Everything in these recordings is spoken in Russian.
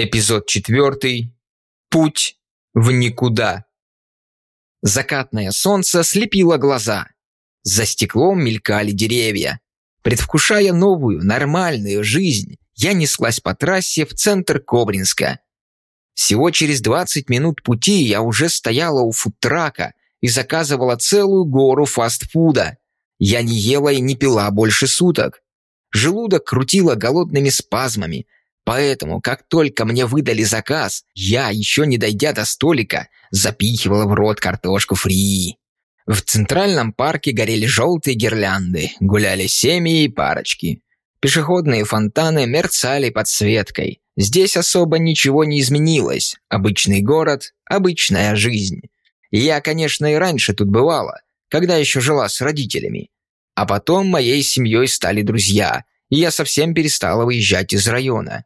Эпизод четвертый. Путь в никуда. Закатное солнце слепило глаза. За стеклом мелькали деревья. Предвкушая новую, нормальную жизнь, я неслась по трассе в центр Кобринска. Всего через 20 минут пути я уже стояла у фудтрака и заказывала целую гору фастфуда. Я не ела и не пила больше суток. Желудок крутило голодными спазмами – Поэтому, как только мне выдали заказ, я, еще не дойдя до столика, запихивала в рот картошку фри. В центральном парке горели желтые гирлянды, гуляли семьи и парочки. Пешеходные фонтаны мерцали подсветкой. Здесь особо ничего не изменилось. Обычный город, обычная жизнь. Я, конечно, и раньше тут бывала, когда еще жила с родителями. А потом моей семьей стали друзья, и я совсем перестала выезжать из района.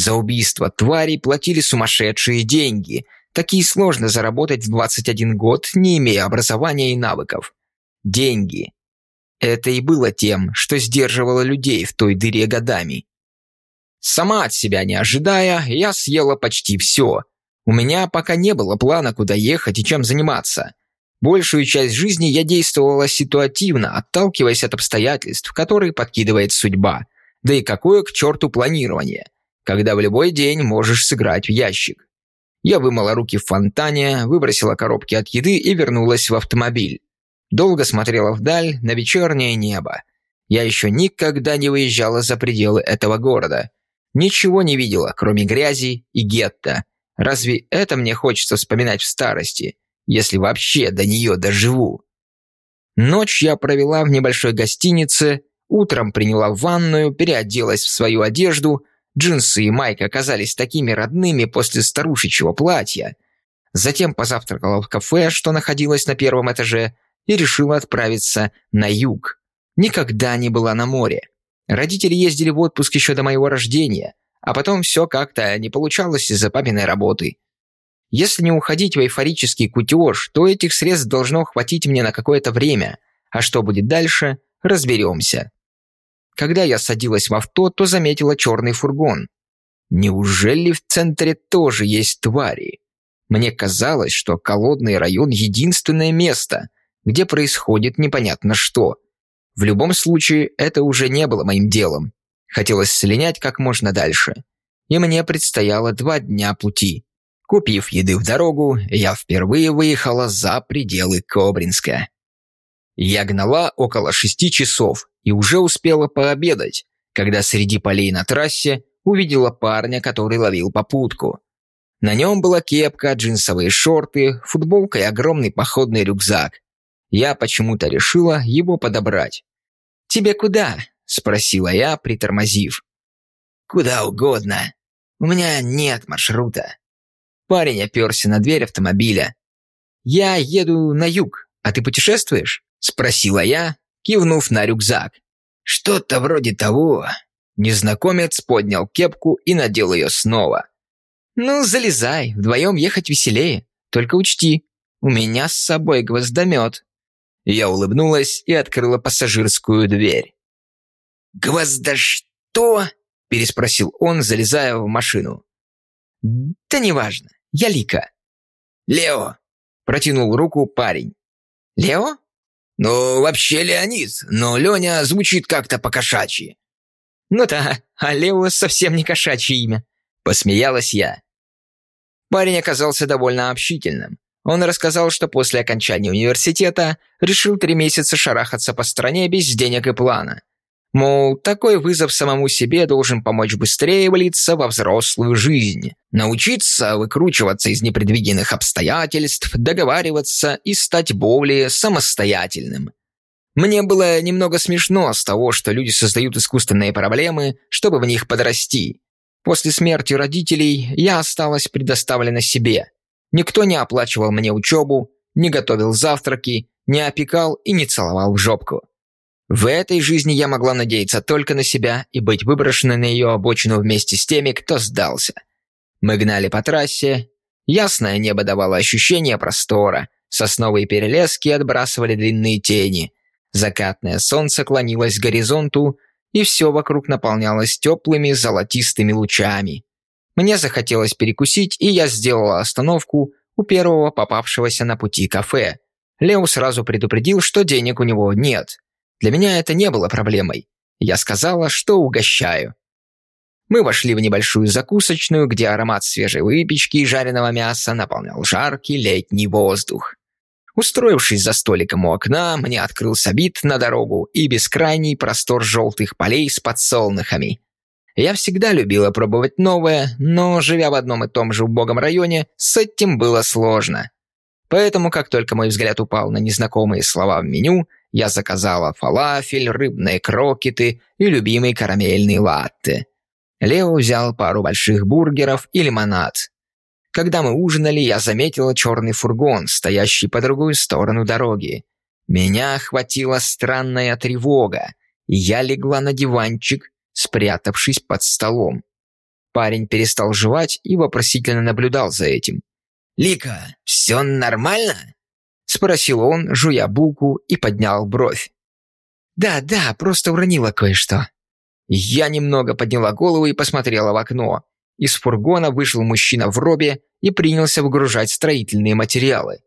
За убийство тварей платили сумасшедшие деньги. Такие сложно заработать в 21 год, не имея образования и навыков. Деньги. Это и было тем, что сдерживало людей в той дыре годами. Сама от себя не ожидая, я съела почти все. У меня пока не было плана, куда ехать и чем заниматься. Большую часть жизни я действовала ситуативно, отталкиваясь от обстоятельств, которые подкидывает судьба. Да и какое к черту планирование – когда в любой день можешь сыграть в ящик. Я вымыла руки в фонтане, выбросила коробки от еды и вернулась в автомобиль. Долго смотрела вдаль на вечернее небо. Я еще никогда не выезжала за пределы этого города. Ничего не видела, кроме грязи и гетто. Разве это мне хочется вспоминать в старости, если вообще до нее доживу? Ночь я провела в небольшой гостинице, утром приняла ванную, переоделась в свою одежду Джинсы и майка оказались такими родными после старушечьего платья. Затем позавтракала в кафе, что находилось на первом этаже, и решила отправиться на юг. Никогда не была на море. Родители ездили в отпуск еще до моего рождения, а потом все как-то не получалось из-за папиной работы. Если не уходить в эйфорический кутеж, то этих средств должно хватить мне на какое-то время, а что будет дальше, разберемся. Когда я садилась в авто, то заметила черный фургон. Неужели в центре тоже есть твари? Мне казалось, что Колодный район – единственное место, где происходит непонятно что. В любом случае, это уже не было моим делом. Хотелось слинять как можно дальше. И мне предстояло два дня пути. Купив еды в дорогу, я впервые выехала за пределы Кобринска. Я гнала около шести часов и уже успела пообедать, когда среди полей на трассе увидела парня, который ловил попутку. На нем была кепка, джинсовые шорты, футболка и огромный походный рюкзак. Я почему-то решила его подобрать. «Тебе куда?» – спросила я, притормозив. «Куда угодно. У меня нет маршрута». Парень оперся на дверь автомобиля. «Я еду на юг, а ты путешествуешь?» – спросила я, кивнув на рюкзак. «Что-то вроде того». Незнакомец поднял кепку и надел ее снова. «Ну, залезай, вдвоем ехать веселее. Только учти, у меня с собой гвоздомет». Я улыбнулась и открыла пассажирскую дверь. «Гвозда что?» – переспросил он, залезая в машину. «Да неважно, я Лика». «Лео!» – протянул руку парень. «Лео?» «Ну, вообще Леонид, но Леня звучит как-то по-кошачьи». «Ну да, а Лео совсем не кошачье имя», – посмеялась я. Парень оказался довольно общительным. Он рассказал, что после окончания университета решил три месяца шарахаться по стране без денег и плана. Мол, такой вызов самому себе должен помочь быстрее влиться во взрослую жизнь. Научиться выкручиваться из непредвиденных обстоятельств, договариваться и стать более самостоятельным. Мне было немного смешно с того, что люди создают искусственные проблемы, чтобы в них подрасти. После смерти родителей я осталась предоставлена себе. Никто не оплачивал мне учебу, не готовил завтраки, не опекал и не целовал в жопку. В этой жизни я могла надеяться только на себя и быть выброшенной на ее обочину вместе с теми, кто сдался. Мы гнали по трассе. Ясное небо давало ощущение простора. Сосновые перелески отбрасывали длинные тени. Закатное солнце клонилось к горизонту, и все вокруг наполнялось теплыми золотистыми лучами. Мне захотелось перекусить, и я сделала остановку у первого попавшегося на пути кафе. Лео сразу предупредил, что денег у него нет. Для меня это не было проблемой. Я сказала, что угощаю. Мы вошли в небольшую закусочную, где аромат свежей выпечки и жареного мяса наполнял жаркий летний воздух. Устроившись за столиком у окна, мне открылся вид на дорогу и бескрайний простор желтых полей с подсолнухами. Я всегда любила пробовать новое, но, живя в одном и том же убогом районе, с этим было сложно. Поэтому, как только мой взгляд упал на незнакомые слова в меню, я заказала фалафель, рыбные крокеты и любимый карамельный латте. Лео взял пару больших бургеров и лимонад. Когда мы ужинали, я заметила черный фургон, стоящий по другую сторону дороги. Меня охватила странная тревога, и я легла на диванчик, спрятавшись под столом. Парень перестал жевать и вопросительно наблюдал за этим. «Лика, все нормально?» Спросил он, жуя булку, и поднял бровь. «Да, да, просто уронила кое-что». Я немного подняла голову и посмотрела в окно. Из фургона вышел мужчина в робе и принялся выгружать строительные материалы.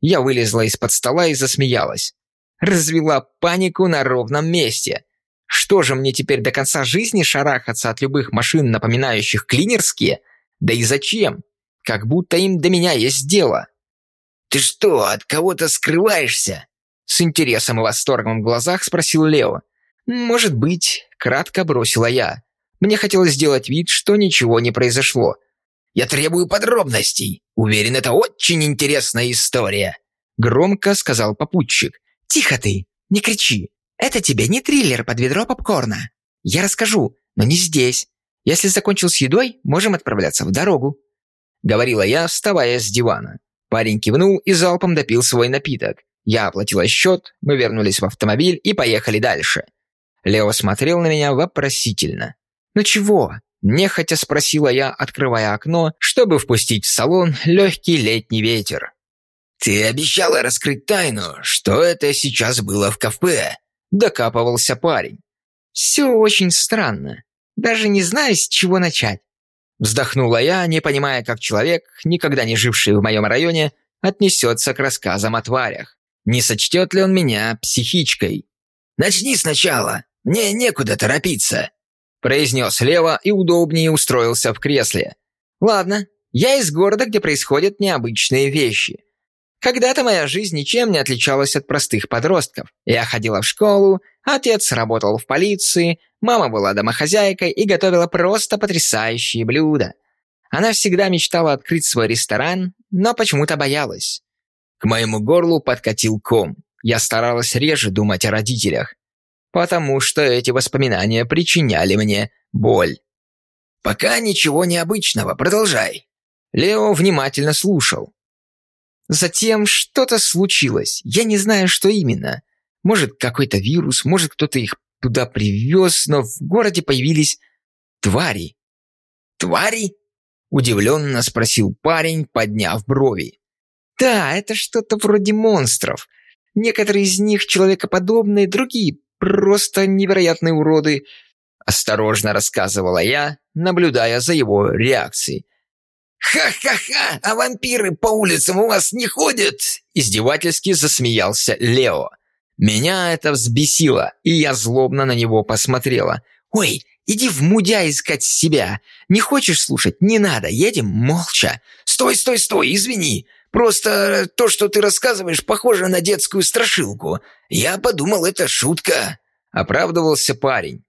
Я вылезла из-под стола и засмеялась. Развела панику на ровном месте. Что же мне теперь до конца жизни шарахаться от любых машин, напоминающих клинерские? Да и зачем? Как будто им до меня есть дело. «Ты что, от кого-то скрываешься?» С интересом и восторгом в глазах спросил Лео. «Может быть», — кратко бросила я. Мне хотелось сделать вид, что ничего не произошло. «Я требую подробностей. Уверен, это очень интересная история», — громко сказал попутчик. «Тихо ты, не кричи. Это тебе не триллер под ведро попкорна. Я расскажу, но не здесь. Если закончил с едой, можем отправляться в дорогу». Говорила я, вставая с дивана. Парень кивнул и залпом допил свой напиток. Я оплатила счет, мы вернулись в автомобиль и поехали дальше. Лео смотрел на меня вопросительно. «Ну чего?» – нехотя спросила я, открывая окно, чтобы впустить в салон легкий летний ветер. «Ты обещала раскрыть тайну, что это сейчас было в кафе», Докапывался парень. «Все очень странно. Даже не знаю, с чего начать». Вздохнула я, не понимая, как человек, никогда не живший в моем районе, отнесется к рассказам о тварях. Не сочтет ли он меня психичкой? «Начни сначала. Мне некуда торопиться», произнес Лева и удобнее устроился в кресле. «Ладно, я из города, где происходят необычные вещи. Когда-то моя жизнь ничем не отличалась от простых подростков. Я ходила в школу, отец работал в полиции, мама была домохозяйкой и готовила просто потрясающие блюда. Она всегда мечтала открыть свой ресторан, но почему-то боялась. К моему горлу подкатил ком. Я старалась реже думать о родителях, потому что эти воспоминания причиняли мне боль. «Пока ничего необычного, продолжай». Лео внимательно слушал. Затем что-то случилось. Я не знаю, что именно. Может, какой-то вирус, может, кто-то их туда привез, но в городе появились твари. «Твари?» – удивленно спросил парень, подняв брови. «Да, это что-то вроде монстров. Некоторые из них человекоподобные, другие просто невероятные уроды», – осторожно рассказывала я, наблюдая за его реакцией. «Ха-ха-ха! А вампиры по улицам у вас не ходят?» Издевательски засмеялся Лео. Меня это взбесило, и я злобно на него посмотрела. «Ой, иди в мудя искать себя. Не хочешь слушать? Не надо, едем молча». «Стой, стой, стой, извини. Просто то, что ты рассказываешь, похоже на детскую страшилку. Я подумал, это шутка», — оправдывался парень.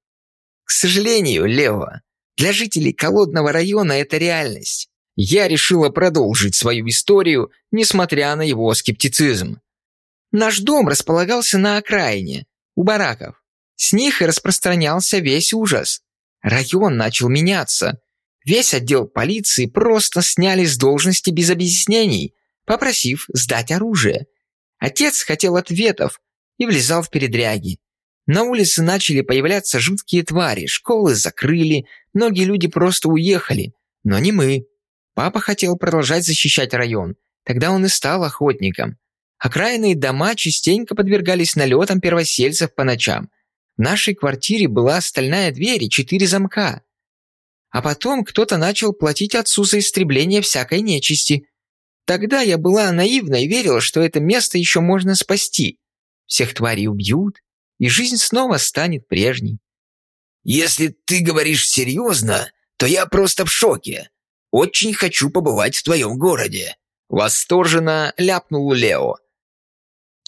«К сожалению, Лео, для жителей Колодного района это реальность я решила продолжить свою историю, несмотря на его скептицизм. Наш дом располагался на окраине, у бараков. С них и распространялся весь ужас. Район начал меняться. Весь отдел полиции просто сняли с должности без объяснений, попросив сдать оружие. Отец хотел ответов и влезал в передряги. На улице начали появляться жуткие твари, школы закрыли, многие люди просто уехали, но не мы. Папа хотел продолжать защищать район. Тогда он и стал охотником. Окраинные дома частенько подвергались налетам первосельцев по ночам. В нашей квартире была стальная дверь и четыре замка. А потом кто-то начал платить отцу за истребление всякой нечисти. Тогда я была наивна и верила, что это место еще можно спасти. Всех тварей убьют, и жизнь снова станет прежней. «Если ты говоришь серьезно, то я просто в шоке. Очень хочу побывать в твоем городе», — восторженно ляпнул Лео.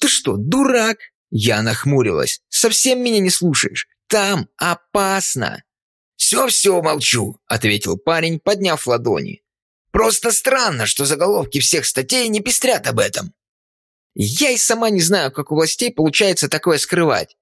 «Ты что, дурак?» Я нахмурилась. «Совсем меня не слушаешь? Там опасно!» «Все-все молчу», — ответил парень, подняв ладони. «Просто странно, что заголовки всех статей не пестрят об этом». Я и сама не знаю, как у властей получается такое скрывать.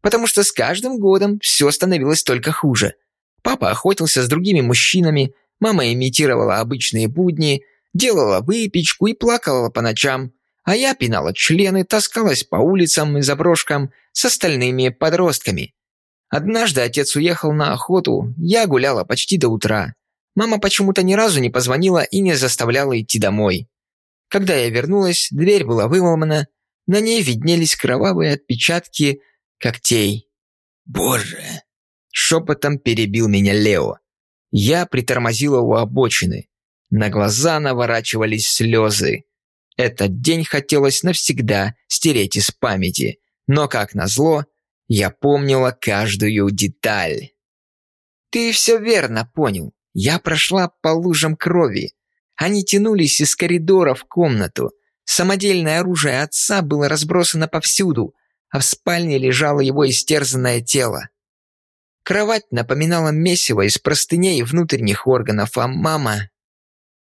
Потому что с каждым годом все становилось только хуже. Папа охотился с другими мужчинами, мама имитировала обычные будни, делала выпечку и плакала по ночам, а я пинала члены, таскалась по улицам и заброшкам с остальными подростками. Однажды отец уехал на охоту, я гуляла почти до утра. Мама почему-то ни разу не позвонила и не заставляла идти домой. Когда я вернулась, дверь была выломана, на ней виднелись кровавые отпечатки когтей. «Боже!» Шепотом перебил меня Лео. Я притормозила у обочины. На глаза наворачивались слезы. Этот день хотелось навсегда стереть из памяти, но, как назло, я помнила каждую деталь. «Ты все верно понял. Я прошла по лужам крови. Они тянулись из коридора в комнату. Самодельное оружие отца было разбросано повсюду, а в спальне лежало его истерзанное тело. Кровать напоминала месиво из простыней и внутренних органов, а мама...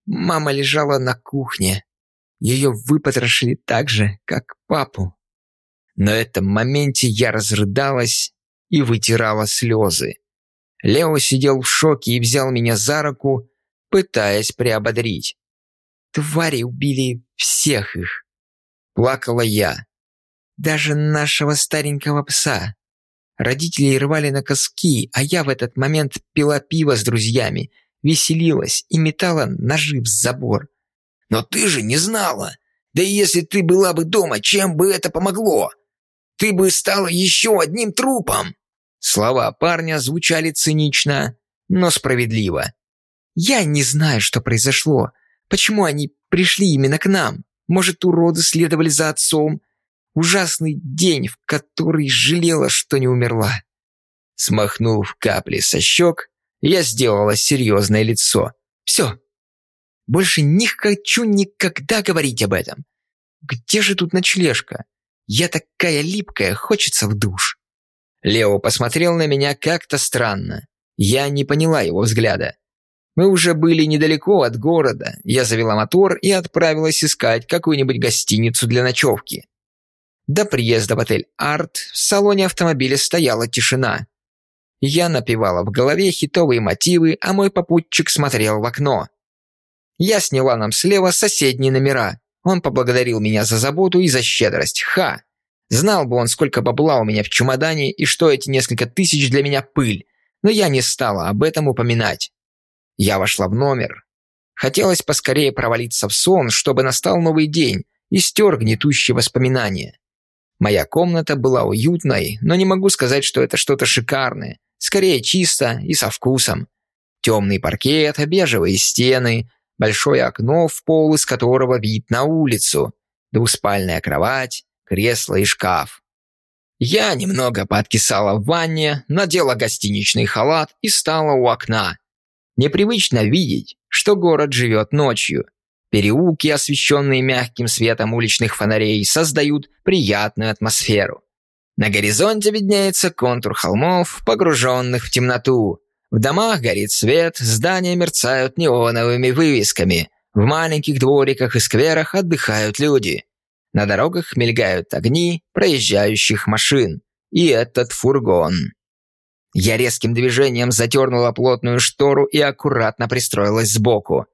Мама лежала на кухне. Ее выпотрошили так же, как папу. На этом моменте я разрыдалась и вытирала слезы. Лео сидел в шоке и взял меня за руку, пытаясь приободрить. «Твари убили всех их!» Плакала я. «Даже нашего старенького пса. Родители рвали на коски, а я в этот момент пила пиво с друзьями, веселилась и метала ножи в забор. «Но ты же не знала! Да и если ты была бы дома, чем бы это помогло? Ты бы стала еще одним трупом!» Слова парня звучали цинично, но справедливо. «Я не знаю, что произошло. Почему они пришли именно к нам? Может, уроды следовали за отцом? Ужасный день, в который жалела, что не умерла». Смахнув капли со щек, я сделала серьезное лицо. «Все. Больше не хочу никогда говорить об этом. Где же тут ночлежка? Я такая липкая, хочется в душ». Лео посмотрел на меня как-то странно. Я не поняла его взгляда. Мы уже были недалеко от города. Я завела мотор и отправилась искать какую-нибудь гостиницу для ночевки. До приезда в отель «Арт» в салоне автомобиля стояла тишина. Я напевала в голове хитовые мотивы, а мой попутчик смотрел в окно. Я сняла нам слева соседние номера. Он поблагодарил меня за заботу и за щедрость. Ха! Знал бы он, сколько бабла у меня в чемодане и что эти несколько тысяч для меня пыль, но я не стала об этом упоминать. Я вошла в номер. Хотелось поскорее провалиться в сон, чтобы настал новый день и стер гнетущие воспоминания. Моя комната была уютной, но не могу сказать, что это что-то шикарное. Скорее чисто и со вкусом. Темный паркет, бежевые стены, большое окно в пол, из которого вид на улицу, двуспальная кровать, кресло и шкаф. Я немного пооткисала в ванне, надела гостиничный халат и стала у окна. Непривычно видеть, что город живет ночью. Переулки, освещенные мягким светом уличных фонарей, создают приятную атмосферу. На горизонте виднеется контур холмов, погруженных в темноту. В домах горит свет, здания мерцают неоновыми вывесками. В маленьких двориках и скверах отдыхают люди. На дорогах мелькают огни проезжающих машин. И этот фургон. Я резким движением затернула плотную штору и аккуратно пристроилась сбоку.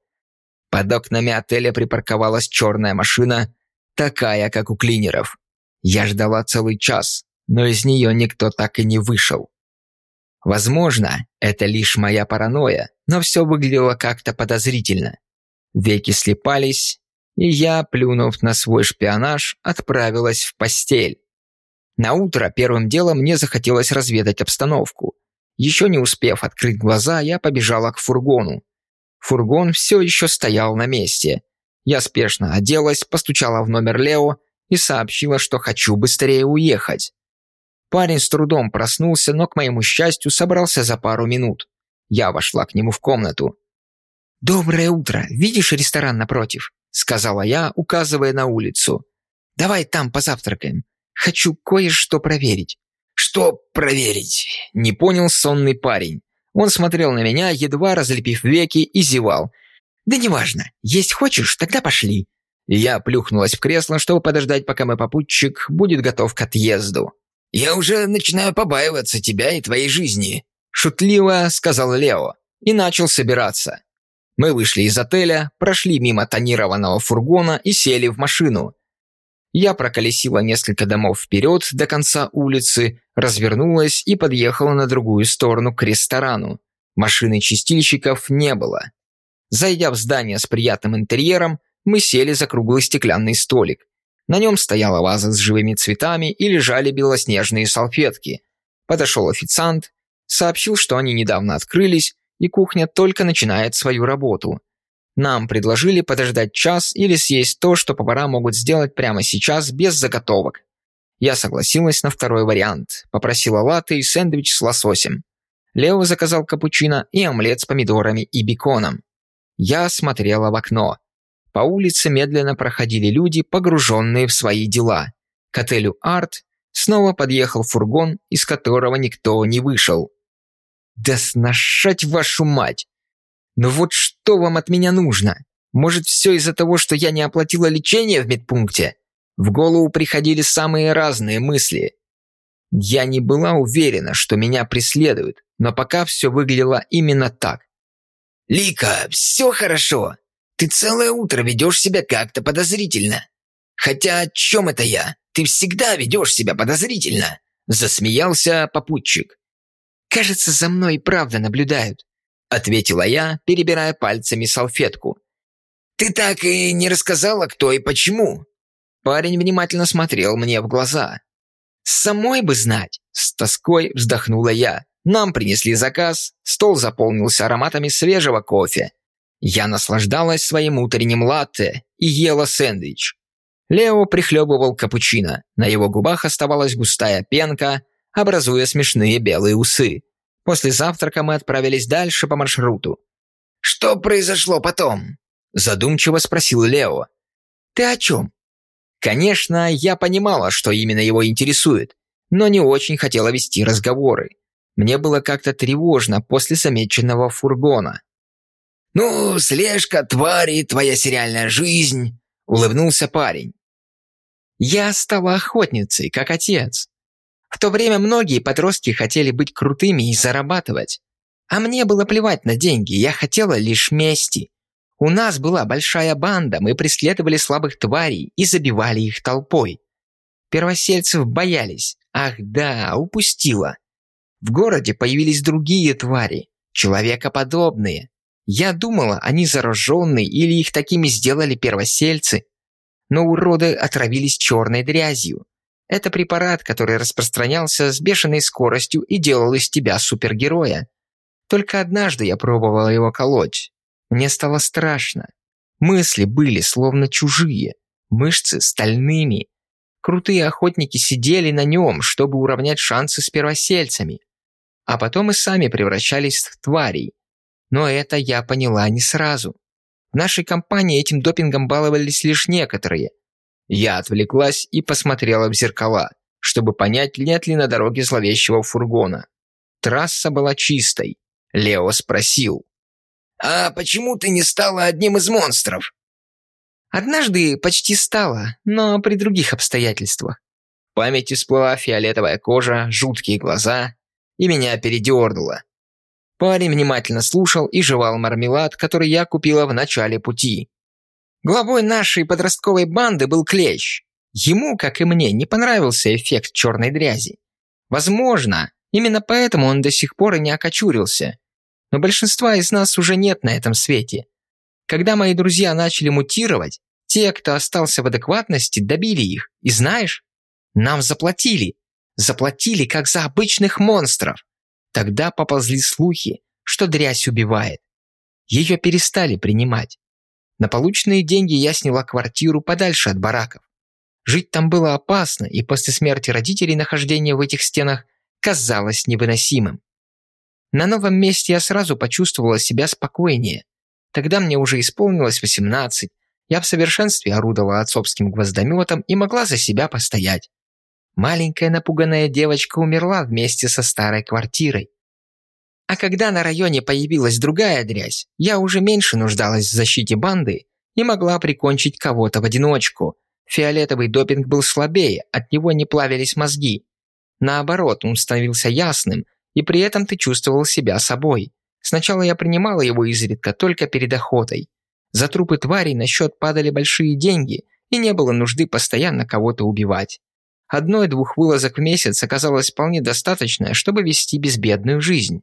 Под окнами отеля припарковалась черная машина, такая, как у клинеров. Я ждала целый час, но из нее никто так и не вышел. Возможно, это лишь моя паранойя, но все выглядело как-то подозрительно. Веки слепались, и я, плюнув на свой шпионаж, отправилась в постель. На утро первым делом мне захотелось разведать обстановку. Еще не успев открыть глаза, я побежала к фургону. Фургон все еще стоял на месте. Я спешно оделась, постучала в номер Лео и сообщила, что хочу быстрее уехать. Парень с трудом проснулся, но, к моему счастью, собрался за пару минут. Я вошла к нему в комнату. «Доброе утро. Видишь ресторан напротив?» – сказала я, указывая на улицу. «Давай там позавтракаем. Хочу кое-что проверить». «Что проверить?» – не понял сонный парень. Он смотрел на меня, едва разлепив веки, и зевал. «Да неважно. Есть хочешь? Тогда пошли». Я плюхнулась в кресло, чтобы подождать, пока мой попутчик будет готов к отъезду. «Я уже начинаю побаиваться тебя и твоей жизни», – шутливо сказал Лео и начал собираться. Мы вышли из отеля, прошли мимо тонированного фургона и сели в машину. Я проколесила несколько домов вперед до конца улицы, развернулась и подъехала на другую сторону к ресторану. Машины чистильщиков не было. Зайдя в здание с приятным интерьером, мы сели за круглый стеклянный столик. На нем стояла ваза с живыми цветами и лежали белоснежные салфетки. Подошел официант, сообщил, что они недавно открылись, и кухня только начинает свою работу. Нам предложили подождать час или съесть то, что повара могут сделать прямо сейчас без заготовок. Я согласилась на второй вариант, попросила латте и сэндвич с лососем. Лео заказал капучино и омлет с помидорами и беконом. Я смотрела в окно. По улице медленно проходили люди, погруженные в свои дела. К отелю «Арт» снова подъехал фургон, из которого никто не вышел. «Да сношать вашу мать! Ну вот что вам от меня нужно? Может, все из-за того, что я не оплатила лечение в медпункте?» В голову приходили самые разные мысли. Я не была уверена, что меня преследуют, но пока все выглядело именно так. «Лика, все хорошо. Ты целое утро ведешь себя как-то подозрительно. Хотя о чем это я? Ты всегда ведешь себя подозрительно!» Засмеялся попутчик. «Кажется, за мной и правда наблюдают», ответила я, перебирая пальцами салфетку. «Ты так и не рассказала, кто и почему». Парень внимательно смотрел мне в глаза. «Самой бы знать!» С тоской вздохнула я. Нам принесли заказ, стол заполнился ароматами свежего кофе. Я наслаждалась своим утренним латте и ела сэндвич. Лео прихлебывал капучино. На его губах оставалась густая пенка, образуя смешные белые усы. После завтрака мы отправились дальше по маршруту. «Что произошло потом?» – задумчиво спросил Лео. «Ты о чем?» Конечно, я понимала, что именно его интересует, но не очень хотела вести разговоры. Мне было как-то тревожно после замеченного фургона. «Ну, слежка, твари, твоя сериальная жизнь», – улыбнулся парень. «Я стала охотницей, как отец. В то время многие подростки хотели быть крутыми и зарабатывать. А мне было плевать на деньги, я хотела лишь мести. У нас была большая банда, мы преследовали слабых тварей и забивали их толпой. Первосельцев боялись. Ах да, упустила. В городе появились другие твари, человекоподобные. Я думала, они зараженные или их такими сделали первосельцы. Но уроды отравились черной дрязью. Это препарат, который распространялся с бешеной скоростью и делал из тебя супергероя. Только однажды я пробовала его колоть. Мне стало страшно. Мысли были словно чужие, мышцы стальными. Крутые охотники сидели на нем, чтобы уравнять шансы с первосельцами. А потом и сами превращались в тварей. Но это я поняла не сразу. В нашей компании этим допингом баловались лишь некоторые – я отвлеклась и посмотрела в зеркала, чтобы понять, нет ли на дороге зловещего фургона. Трасса была чистой. Лео спросил. «А почему ты не стала одним из монстров?» «Однажды почти стала, но при других обстоятельствах. В памяти всплыла фиолетовая кожа, жуткие глаза, и меня передернуло. Парень внимательно слушал и жевал мармелад, который я купила в начале пути. Главой нашей подростковой банды был Клещ. Ему, как и мне, не понравился эффект черной дрязи. Возможно, именно поэтому он до сих пор и не окочурился. Но большинства из нас уже нет на этом свете. Когда мои друзья начали мутировать, те, кто остался в адекватности, добили их. И знаешь, нам заплатили. Заплатили, как за обычных монстров. Тогда поползли слухи, что дрязь убивает. Ее перестали принимать. На полученные деньги я сняла квартиру подальше от бараков. Жить там было опасно, и после смерти родителей нахождение в этих стенах казалось невыносимым. На новом месте я сразу почувствовала себя спокойнее. Тогда мне уже исполнилось 18, я в совершенстве орудовала отцовским гвоздометом и могла за себя постоять. Маленькая напуганная девочка умерла вместе со старой квартирой. А когда на районе появилась другая дрязь, я уже меньше нуждалась в защите банды и могла прикончить кого-то в одиночку. Фиолетовый допинг был слабее, от него не плавились мозги. Наоборот, он становился ясным, и при этом ты чувствовал себя собой. Сначала я принимала его изредка только перед охотой. За трупы тварей на счет падали большие деньги, и не было нужды постоянно кого-то убивать. Одной-двух вылазок в месяц оказалось вполне достаточно, чтобы вести безбедную жизнь.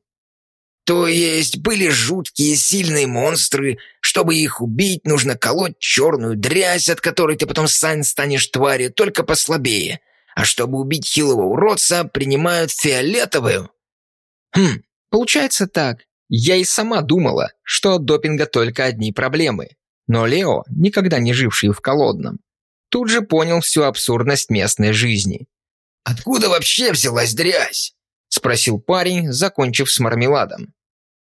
То есть были жуткие сильные монстры, чтобы их убить, нужно колоть черную дрязь, от которой ты потом сам станешь тварью, только послабее. А чтобы убить хилого уродца, принимают фиолетовую. Хм, получается так. Я и сама думала, что от допинга только одни проблемы. Но Лео, никогда не живший в колодном, тут же понял всю абсурдность местной жизни. «Откуда вообще взялась дрязь?» – спросил парень, закончив с мармеладом.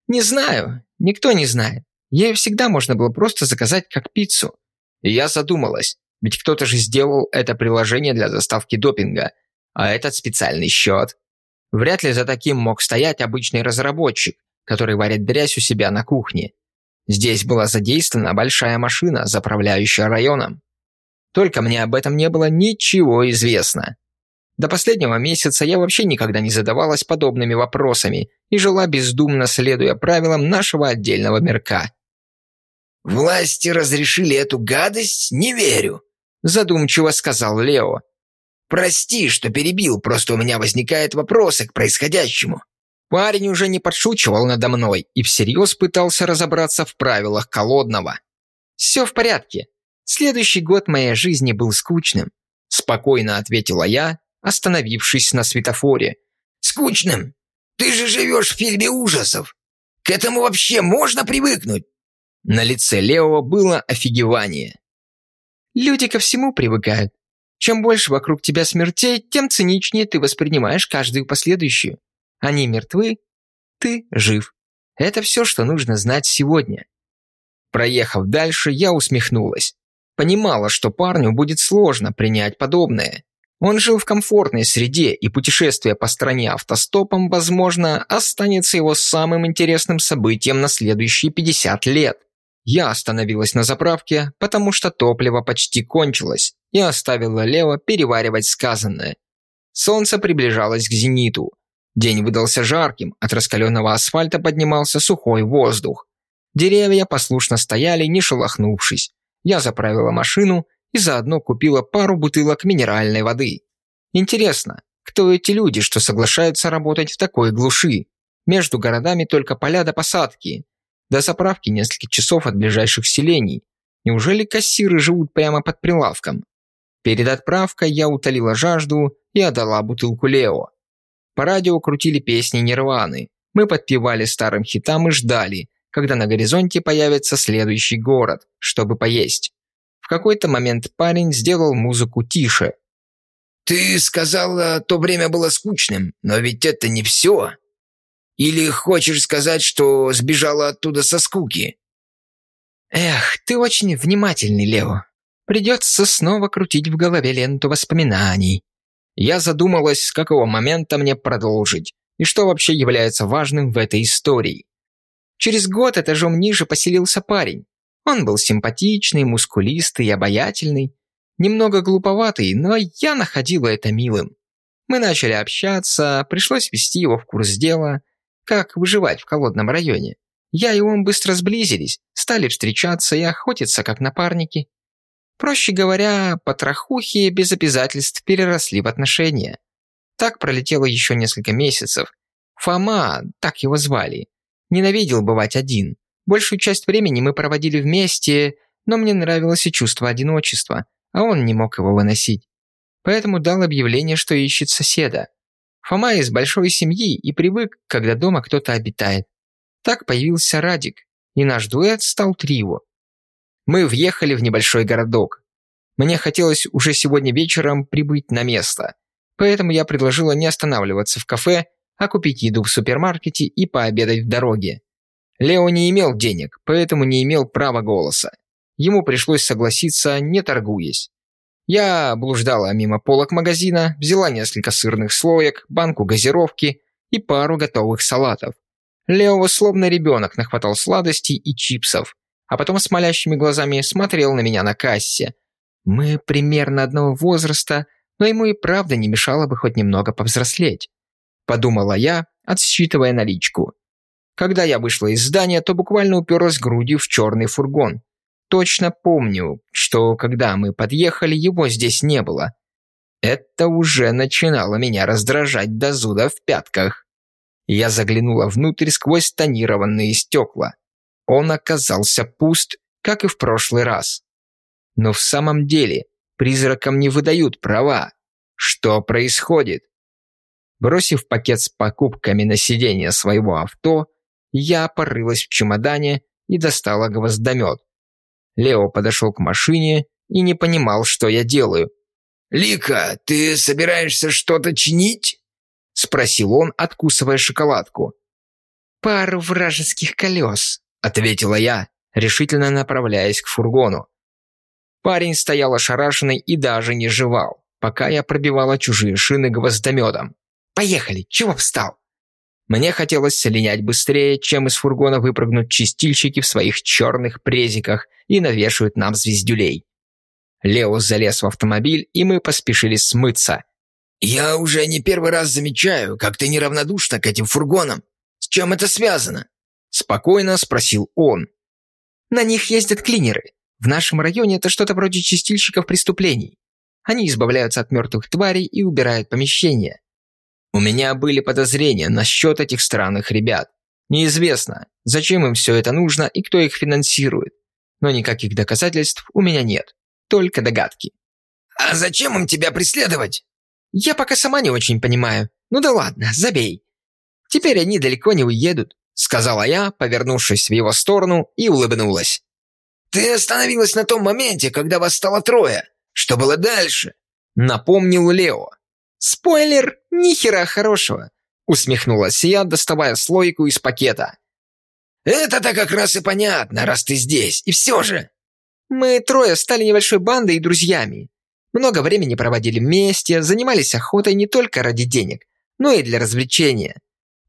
«Не знаю, никто не знает. Ею всегда можно было просто заказать как пиццу». И я задумалась, ведь кто-то же сделал это приложение для доставки допинга, а этот специальный счет. Вряд ли за таким мог стоять обычный разработчик, который варит дрязь у себя на кухне. Здесь была задействована большая машина, заправляющая районом. Только мне об этом не было ничего известно. До последнего месяца я вообще никогда не задавалась подобными вопросами и жила бездумно, следуя правилам нашего отдельного мирка. «Власти разрешили эту гадость? Не верю», – задумчиво сказал Лео. «Прости, что перебил, просто у меня возникают вопросы к происходящему». Парень уже не подшучивал надо мной и всерьез пытался разобраться в правилах колодного. «Все в порядке. Следующий год моей жизни был скучным», – спокойно ответила я, остановившись на светофоре. «Скучным? Ты же живешь в фильме ужасов. К этому вообще можно привыкнуть?» На лице Лео было офигевание. «Люди ко всему привыкают. Чем больше вокруг тебя смертей, тем циничнее ты воспринимаешь каждую последующую. Они мертвы, ты жив. Это все, что нужно знать сегодня. Проехав дальше, я усмехнулась. Понимала, что парню будет сложно принять подобное. Он жил в комфортной среде, и путешествие по стране автостопом, возможно, останется его самым интересным событием на следующие 50 лет. Я остановилась на заправке, потому что топливо почти кончилось, и оставила Лео переваривать сказанное. Солнце приближалось к зениту. День выдался жарким, от раскаленного асфальта поднимался сухой воздух. Деревья послушно стояли, не шелохнувшись. Я заправила машину и заодно купила пару бутылок минеральной воды. Интересно, кто эти люди, что соглашаются работать в такой глуши? Между городами только поля до посадки. До заправки несколько часов от ближайших селений. Неужели кассиры живут прямо под прилавком? Перед отправкой я утолила жажду и отдала бутылку Лео. По радио крутили песни Нирваны. Мы подпевали старым хитам и ждали, когда на горизонте появится следующий город, чтобы поесть. В какой-то момент парень сделал музыку тише. «Ты сказала, то время было скучным, но ведь это не все. Или хочешь сказать, что сбежала оттуда со скуки?» «Эх, ты очень внимательный, Лео. Придется снова крутить в голове ленту воспоминаний. Я задумалась, с какого момента мне продолжить, и что вообще является важным в этой истории. Через год этажом ниже поселился парень. Он был симпатичный, мускулистый обаятельный. Немного глуповатый, но я находила это милым. Мы начали общаться, пришлось ввести его в курс дела, как выживать в холодном районе. Я и он быстро сблизились, стали встречаться и охотиться как напарники. Проще говоря, потрохухи без обязательств переросли в отношения. Так пролетело еще несколько месяцев. Фома, так его звали, ненавидел бывать один. Большую часть времени мы проводили вместе, но мне нравилось и чувство одиночества, а он не мог его выносить. Поэтому дал объявление, что ищет соседа. Фома из большой семьи и привык, когда дома кто-то обитает. Так появился Радик, и наш дуэт стал трио. Мы въехали в небольшой городок. Мне хотелось уже сегодня вечером прибыть на место, поэтому я предложила не останавливаться в кафе, а купить еду в супермаркете и пообедать в дороге. Лео не имел денег, поэтому не имел права голоса. Ему пришлось согласиться, не торгуясь. Я блуждала мимо полок магазина, взяла несколько сырных слоек, банку газировки и пару готовых салатов. Лео словно ребенок нахватал сладостей и чипсов, а потом с молящими глазами смотрел на меня на кассе. Мы примерно одного возраста, но ему и правда не мешало бы хоть немного повзрослеть. Подумала я, отсчитывая наличку. Когда я вышла из здания, то буквально уперлась грудью в черный фургон. Точно помню, что когда мы подъехали, его здесь не было. Это уже начинало меня раздражать до зуда в пятках. Я заглянула внутрь сквозь тонированные стекла. Он оказался пуст, как и в прошлый раз. Но в самом деле призракам не выдают права. Что происходит? Бросив пакет с покупками на сиденье своего авто, я порылась в чемодане и достала гвоздомет. Лео подошел к машине и не понимал, что я делаю. «Лика, ты собираешься что-то чинить?» – спросил он, откусывая шоколадку. «Пару вражеских колес», – ответила я, решительно направляясь к фургону. Парень стоял ошарашенный и даже не жевал, пока я пробивала чужие шины гвоздометом. «Поехали! Чего встал?» Мне хотелось слинять быстрее, чем из фургона выпрыгнут чистильщики в своих черных презиках и навешают нам звездюлей. Лео залез в автомобиль, и мы поспешили смыться. «Я уже не первый раз замечаю, как ты неравнодушна к этим фургонам. С чем это связано?» Спокойно спросил он. «На них ездят клинеры. В нашем районе это что-то вроде чистильщиков преступлений. Они избавляются от мертвых тварей и убирают помещения. У меня были подозрения насчет этих странных ребят. Неизвестно, зачем им все это нужно и кто их финансирует. Но никаких доказательств у меня нет. Только догадки. «А зачем им тебя преследовать?» «Я пока сама не очень понимаю. Ну да ладно, забей. Теперь они далеко не уедут», сказала я, повернувшись в его сторону и улыбнулась. «Ты остановилась на том моменте, когда вас стало трое. Что было дальше?» Напомнил Лео. «Спойлер, ни хера хорошего!» Усмехнулась я, доставая слойку из пакета. «Это-то как раз и понятно, раз ты здесь, и все же!» «Мы трое стали небольшой бандой и друзьями. Много времени проводили вместе, занимались охотой не только ради денег, но и для развлечения.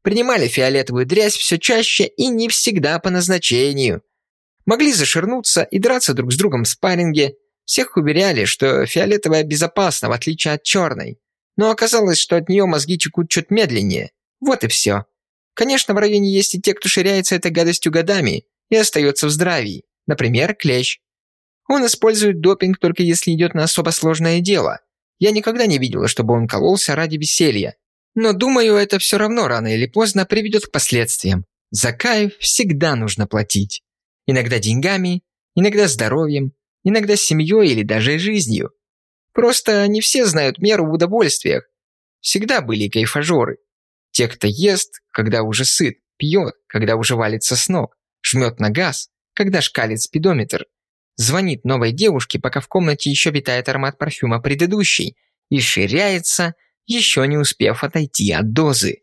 Принимали фиолетовую дрязь все чаще и не всегда по назначению. Могли заширнуться и драться друг с другом в спарринге. Всех уверяли, что фиолетовая безопасна, в отличие от черной но оказалось, что от нее мозги текут чуть медленнее. Вот и все. Конечно, в районе есть и те, кто ширяется этой гадостью годами и остается в здравии. Например, клещ. Он использует допинг только если идет на особо сложное дело. Я никогда не видела, чтобы он кололся ради веселья. Но думаю, это все равно рано или поздно приведет к последствиям. За кайф всегда нужно платить. Иногда деньгами, иногда здоровьем, иногда семьей или даже жизнью. Просто не все знают меру в удовольствиях. Всегда были кайфажоры. Те, кто ест, когда уже сыт, пьет, когда уже валится с ног, жмет на газ, когда шкалит спидометр, звонит новой девушке, пока в комнате еще витает аромат парфюма предыдущей, и ширяется, еще не успев отойти от дозы.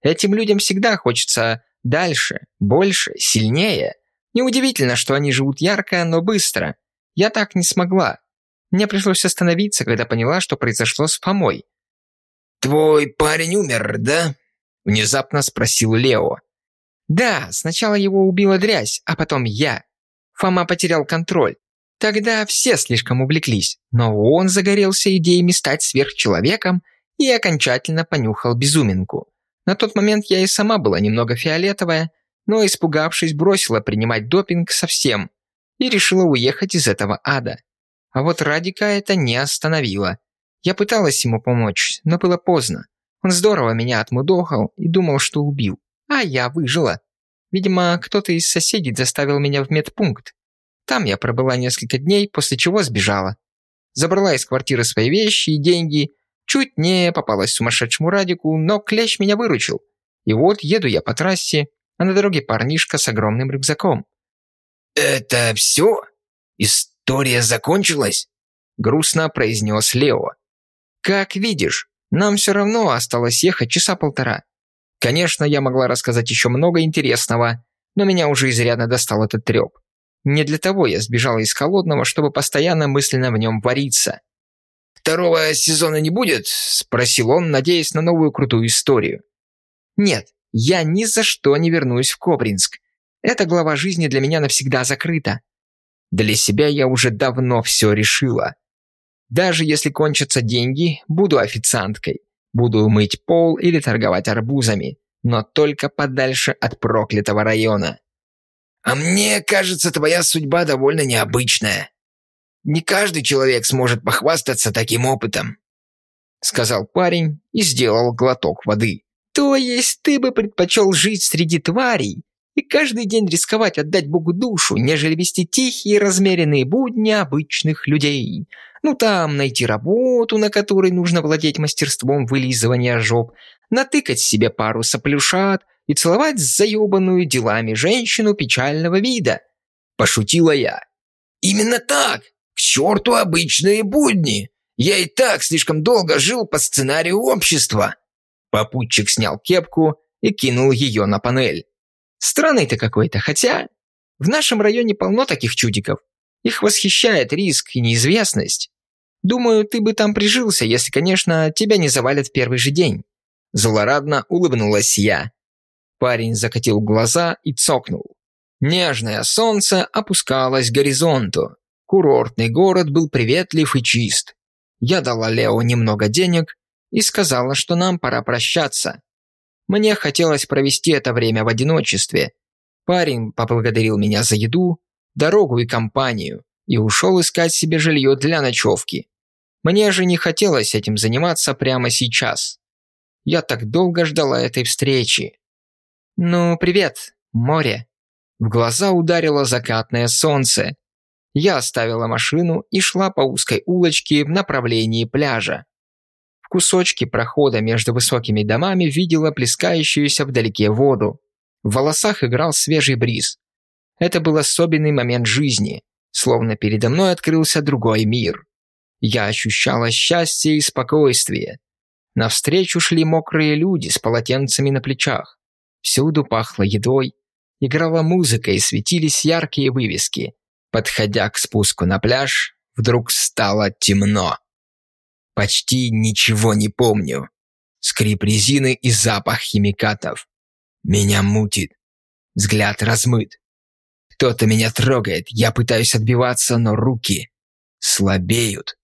Этим людям всегда хочется дальше, больше, сильнее. Неудивительно, что они живут ярко, но быстро. Я так не смогла. Мне пришлось остановиться, когда поняла, что произошло с Фомой. «Твой парень умер, да?» – внезапно спросил Лео. «Да, сначала его убила дрязь, а потом я. Фома потерял контроль. Тогда все слишком увлеклись, но он загорелся идеями стать сверхчеловеком и окончательно понюхал безуминку. На тот момент я и сама была немного фиолетовая, но, испугавшись, бросила принимать допинг совсем и решила уехать из этого ада. А вот Радика это не остановило. Я пыталась ему помочь, но было поздно. Он здорово меня отмудохал и думал, что убил. А я выжила. Видимо, кто-то из соседей заставил меня в медпункт. Там я пробыла несколько дней, после чего сбежала. Забрала из квартиры свои вещи и деньги, Чуть не попалась сумасшедшему Радику, но клещ меня выручил. И вот еду я по трассе, а на дороге парнишка с огромным рюкзаком. «Это все? История закончилась?» Грустно произнес Лео. «Как видишь, нам все равно осталось ехать часа полтора. Конечно, я могла рассказать еще много интересного, но меня уже изрядно достал этот треп. Не для того я сбежала из холодного, чтобы постоянно мысленно в нем вариться. «Второго сезона не будет?» – спросил он, надеясь на новую крутую историю. «Нет, я ни за что не вернусь в Кобринск. Эта глава жизни для меня навсегда закрыта. Для себя я уже давно все решила. Даже если кончатся деньги, буду официанткой. Буду мыть пол или торговать арбузами, но только подальше от проклятого района. А мне кажется, твоя судьба довольно необычная. Не каждый человек сможет похвастаться таким опытом», — сказал парень и сделал глоток воды. «То есть ты бы предпочел жить среди тварей и каждый день рисковать отдать Богу душу, нежели вести тихие размеренные будни обычных людей? Ну там, найти работу, на которой нужно владеть мастерством вылизывания жоп, натыкать себе пару соплюшат и целовать заебанную делами женщину печального вида. Пошутила я. «Именно так! К черту обычные будни! Я и так слишком долго жил по сценарию общества!» Попутчик снял кепку и кинул ее на панель. «Странный ты какой-то, хотя в нашем районе полно таких чудиков. Их восхищает риск и неизвестность. Думаю, ты бы там прижился, если, конечно, тебя не завалят в первый же день». Злорадно улыбнулась я. Парень закатил глаза и цокнул. Нежное солнце опускалось к горизонту. Курортный город был приветлив и чист. Я дала Лео немного денег и сказала, что нам пора прощаться. Мне хотелось провести это время в одиночестве. Парень поблагодарил меня за еду, дорогу и компанию и ушел искать себе жилье для ночевки. Мне же не хотелось этим заниматься прямо сейчас. Я так долго ждала этой встречи. «Ну, привет, море». В глаза ударило закатное солнце. Я оставила машину и шла по узкой улочке в направлении пляжа. В кусочке прохода между высокими домами видела плескающуюся вдалеке воду. В волосах играл свежий бриз. Это был особенный момент жизни, словно передо мной открылся другой мир. Я ощущала счастье и спокойствие. Навстречу шли мокрые люди с полотенцами на плечах. Всюду пахло едой, играла музыка и светились яркие вывески. Подходя к спуску на пляж, вдруг стало темно. Почти ничего не помню. Скрип резины и запах химикатов. Меня мутит. Взгляд размыт. Кто-то меня трогает, я пытаюсь отбиваться, но руки слабеют.